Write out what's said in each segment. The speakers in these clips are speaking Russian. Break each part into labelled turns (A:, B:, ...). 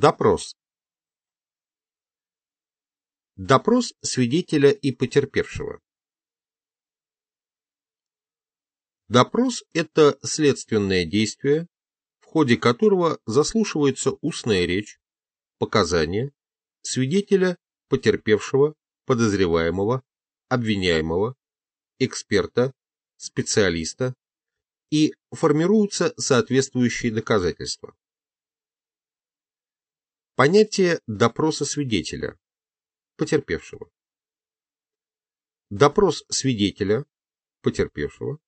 A: Допрос. Допрос свидетеля и потерпевшего. Допрос – это следственное действие, в ходе которого заслушивается устная речь, показания свидетеля, потерпевшего, подозреваемого, обвиняемого, эксперта, специалиста и формируются соответствующие доказательства. Понятие допроса свидетеля, потерпевшего. Допрос свидетеля, потерпевшего,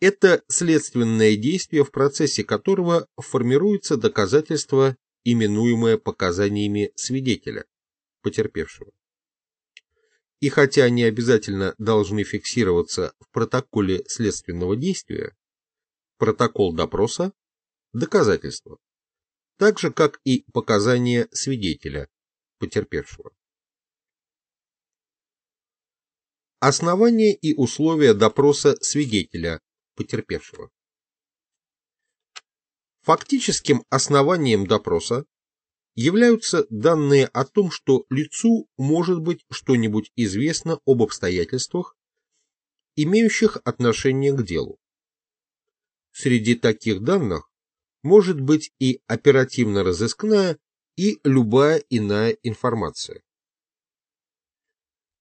A: это следственное действие, в процессе которого формируется доказательство, именуемое показаниями свидетеля, потерпевшего. И хотя они обязательно должны фиксироваться в протоколе следственного действия, протокол допроса – доказательство так же, как и показания свидетеля, потерпевшего. Основания и условия допроса свидетеля, потерпевшего. Фактическим основанием допроса являются данные о том, что лицу может быть что-нибудь известно об обстоятельствах, имеющих отношение к делу. Среди таких данных может быть и оперативно-розыскная, и любая иная информация.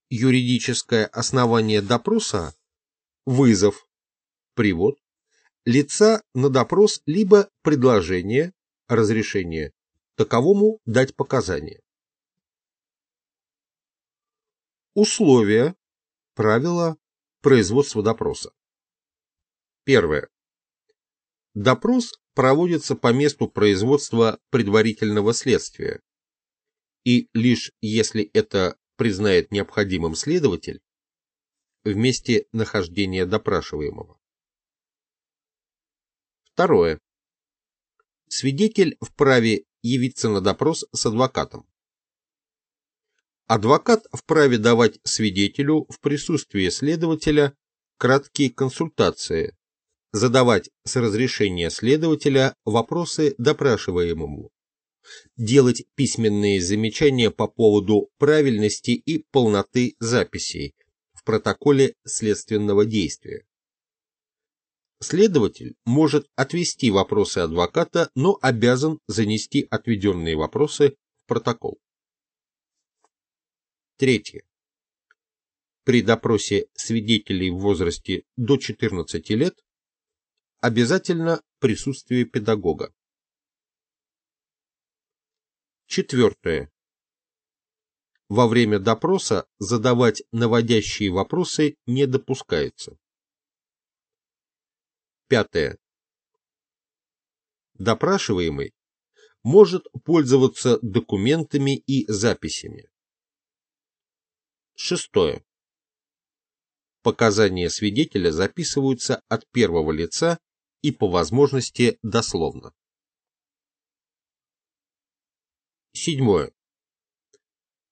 A: Юридическое основание допроса – вызов, привод, лица на допрос либо предложение, разрешение, таковому дать показания. Условия, правила производства допроса. Первое. Допрос проводится по месту производства предварительного следствия, и лишь если это признает необходимым следователь, в месте нахождения допрашиваемого. Второе. Свидетель вправе явиться на допрос с адвокатом. Адвокат вправе давать свидетелю в присутствии следователя краткие консультации задавать с разрешения следователя вопросы допрашиваемому, делать письменные замечания по поводу правильности и полноты записей в протоколе следственного действия. Следователь может отвести вопросы адвоката, но обязан занести отведенные вопросы в протокол. Третье. При допросе свидетелей в возрасте до 14 лет Обязательно присутствие педагога. Четвертое. Во время допроса задавать наводящие вопросы не допускается. Пятое. Допрашиваемый может пользоваться документами и записями. Шестое. Показания свидетеля записываются от первого лица и по возможности дословно. Седьмое.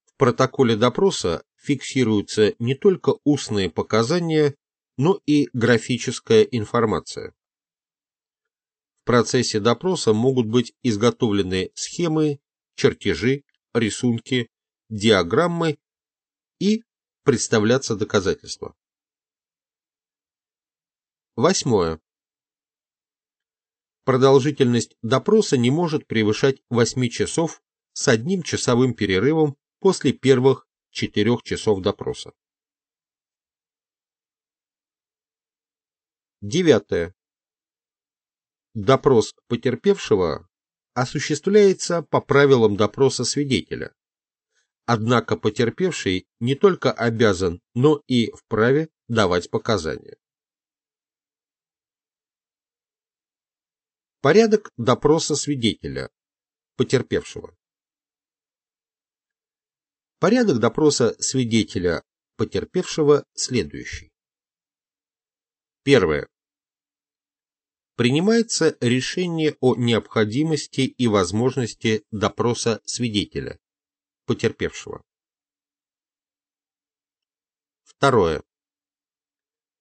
A: В протоколе допроса фиксируются не только устные показания, но и графическая информация. В процессе допроса могут быть изготовлены схемы, чертежи, рисунки, диаграммы и представляться доказательства. Восьмое. Продолжительность допроса не может превышать 8 часов с одним часовым перерывом после первых 4 часов допроса. Девятое. Допрос потерпевшего осуществляется по правилам допроса свидетеля. Однако потерпевший не только обязан, но и вправе давать показания. Порядок допроса свидетеля, потерпевшего. Порядок допроса свидетеля, потерпевшего, следующий. Первое. Принимается решение о необходимости и возможности допроса свидетеля, потерпевшего. Второе.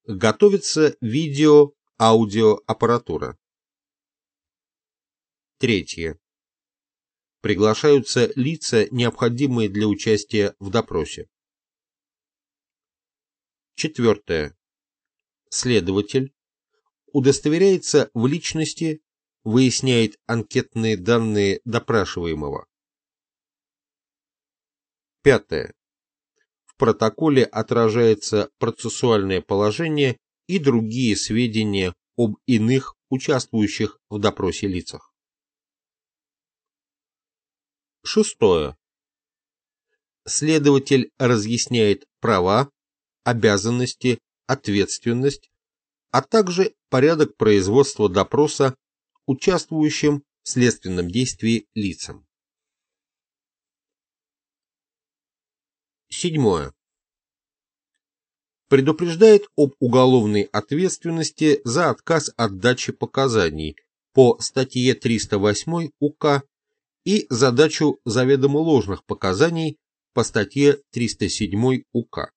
A: Готовится видео-аудиоаппаратура. Третье. приглашаются лица, необходимые для участия в допросе. Четвертое. Следователь удостоверяется в личности, выясняет анкетные данные допрашиваемого. Пятое. В протоколе отражается процессуальное положение и другие сведения об иных участвующих в допросе лицах. Шестое. Следователь разъясняет права, обязанности, ответственность, а также порядок производства допроса участвующим в следственном действии лицам. Седьмое. Предупреждает об уголовной ответственности за отказ от дачи показаний по статье 308 УК и задачу заведомо ложных показаний по статье 307 УК,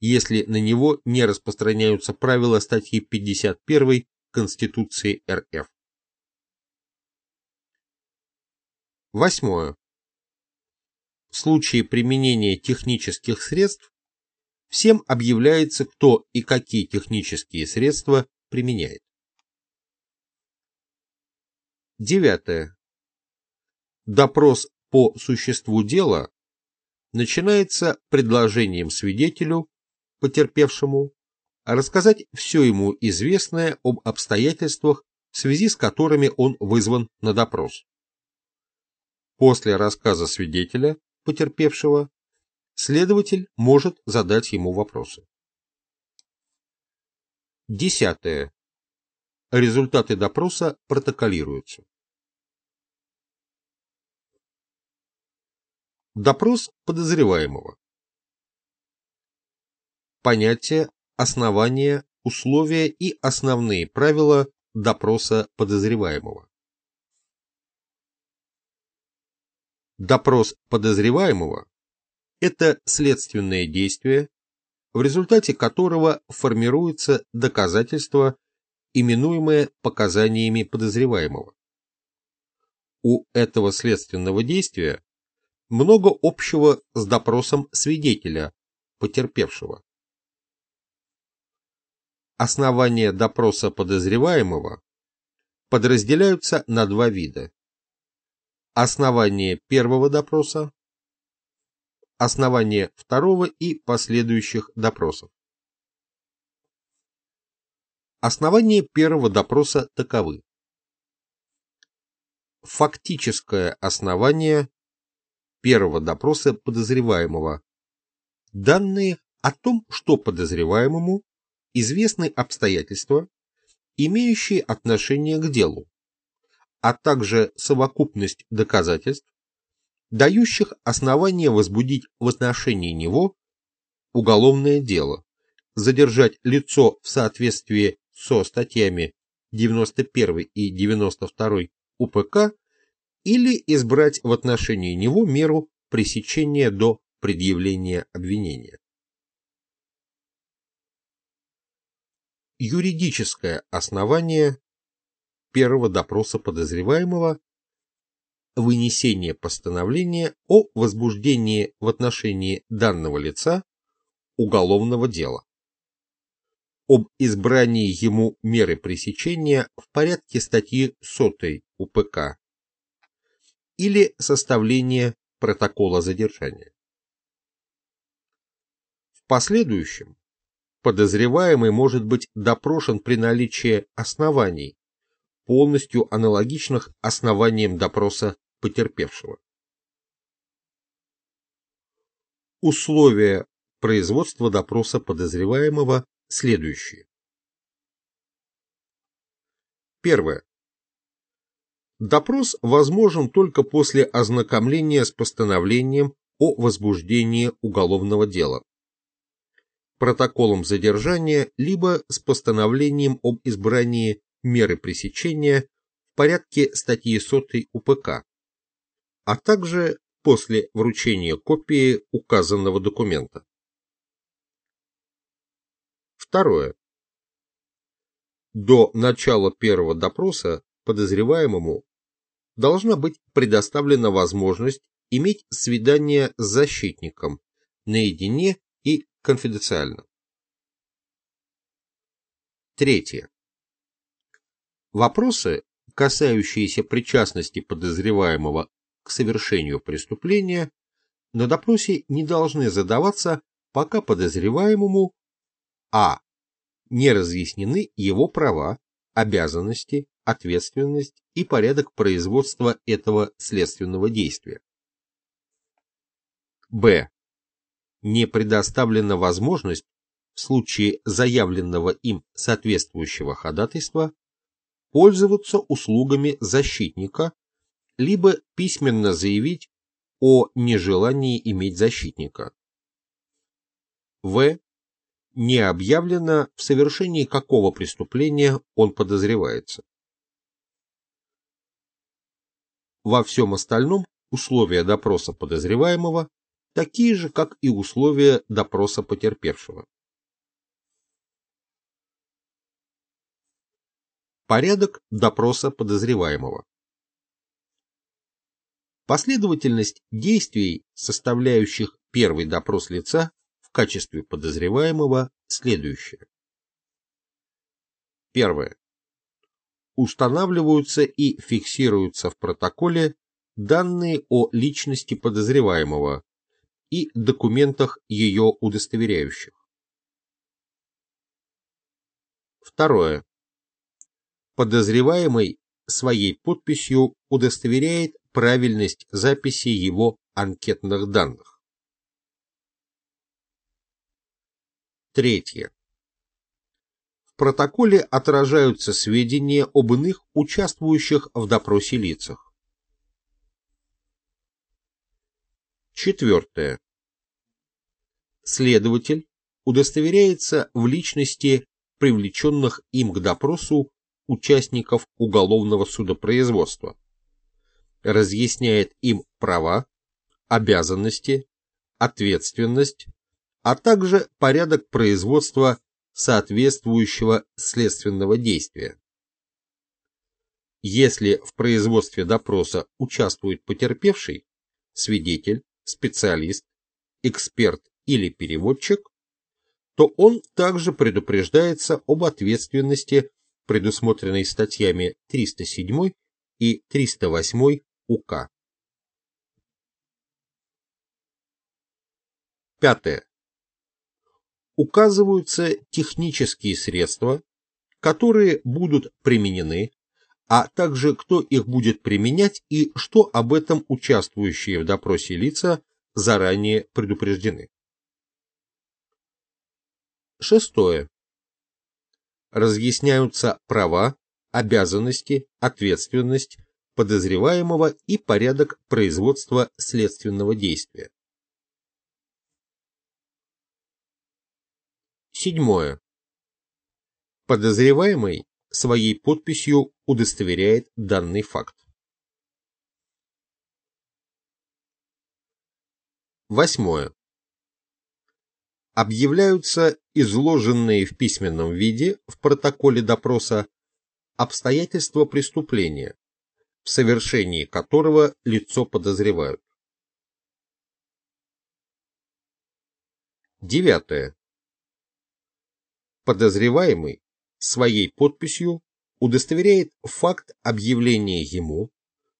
A: если на него не распространяются правила статьи 51 Конституции РФ. Восьмое. В случае применения технических средств всем объявляется, кто и какие технические средства применяет. Девятое. Допрос по существу дела начинается предложением свидетелю, потерпевшему, рассказать все ему известное об обстоятельствах, в связи с которыми он вызван на допрос. После рассказа свидетеля, потерпевшего, следователь может задать ему вопросы. Десятое. Результаты допроса протоколируются. Допрос подозреваемого. Понятие, основания, условия и основные правила допроса подозреваемого. Допрос подозреваемого – это следственное действие, в результате которого формируется доказательство, именуемое показаниями подозреваемого. У этого следственного действия много общего с допросом свидетеля, потерпевшего. Основания допроса подозреваемого подразделяются на два вида. Основание первого допроса, основание второго и последующих допросов. Основания первого допроса таковы. Фактическое основание первого допроса подозреваемого. Данные о том, что подозреваемому известны обстоятельства, имеющие отношение к делу, а также совокупность доказательств, дающих основание возбудить в отношении него уголовное дело, задержать лицо в соответствии со статьями 91 и 92 УПК или избрать в отношении него меру пресечения до предъявления обвинения. Юридическое основание первого допроса подозреваемого вынесение постановления о возбуждении в отношении данного лица уголовного дела, об избрании ему меры пресечения в порядке статьи 100 УПК или составление протокола задержания. В последующем подозреваемый может быть допрошен при наличии оснований, полностью аналогичных основаниям допроса потерпевшего. Условия производства допроса подозреваемого следующие. Первое. Допрос возможен только после ознакомления с постановлением о возбуждении уголовного дела, протоколом задержания либо с постановлением об избрании меры пресечения в порядке статьи 100 УПК, а также после вручения копии указанного документа. Второе. До начала первого допроса подозреваемому должна быть предоставлена возможность иметь свидание с защитником наедине и конфиденциально. Третье. Вопросы, касающиеся причастности подозреваемого к совершению преступления, на допросе не должны задаваться, пока подозреваемому а. не разъяснены его права, обязанности, ответственность и порядок производства этого следственного действия. Б. Не предоставлена возможность в случае заявленного им соответствующего ходатайства пользоваться услугами защитника, либо письменно заявить о нежелании иметь защитника. В. Не объявлено, в совершении какого преступления он подозревается. Во всем остальном условия допроса подозреваемого такие же, как и условия допроса потерпевшего. Порядок допроса подозреваемого. Последовательность действий, составляющих первый допрос лица в качестве подозреваемого, следующая. Первое. Устанавливаются и фиксируются в протоколе данные о личности подозреваемого и документах ее удостоверяющих. Второе. Подозреваемый своей подписью удостоверяет правильность записи его анкетных данных. Третье. Протоколе отражаются сведения об иных участвующих в допросе лицах. Четвертое. Следователь удостоверяется в личности привлеченных им к допросу участников уголовного судопроизводства разъясняет им права, обязанности, ответственность, а также порядок производства соответствующего следственного действия. Если в производстве допроса участвует потерпевший, свидетель, специалист, эксперт или переводчик, то он также предупреждается об ответственности, предусмотренной статьями 307 и 308 УК. Пятое. Указываются технические средства, которые будут применены, а также кто их будет применять и что об этом участвующие в допросе лица заранее предупреждены. Шестое. Разъясняются права, обязанности, ответственность, подозреваемого и порядок производства следственного действия. Седьмое. Подозреваемый своей подписью удостоверяет данный факт. Восьмое. Объявляются изложенные в письменном виде в протоколе допроса обстоятельства преступления, в совершении которого лицо подозревают. Девятое. Подозреваемый своей подписью удостоверяет факт объявления ему,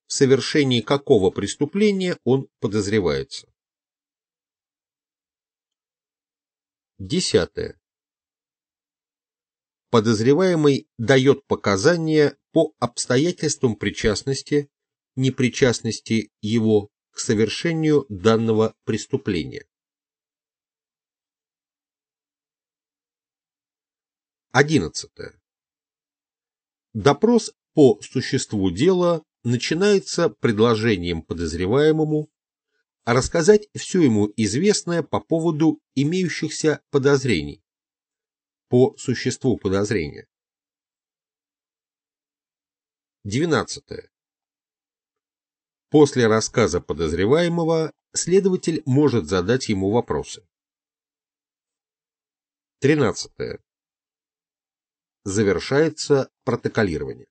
A: в совершении какого преступления он подозревается. Десятое. Подозреваемый дает показания по обстоятельствам причастности, непричастности его к совершению данного преступления. 11. Допрос по существу дела начинается предложением подозреваемому рассказать все ему известное по поводу имеющихся подозрений, по существу подозрения. 12. После рассказа подозреваемого следователь может задать ему вопросы. 13. Завершается протоколирование.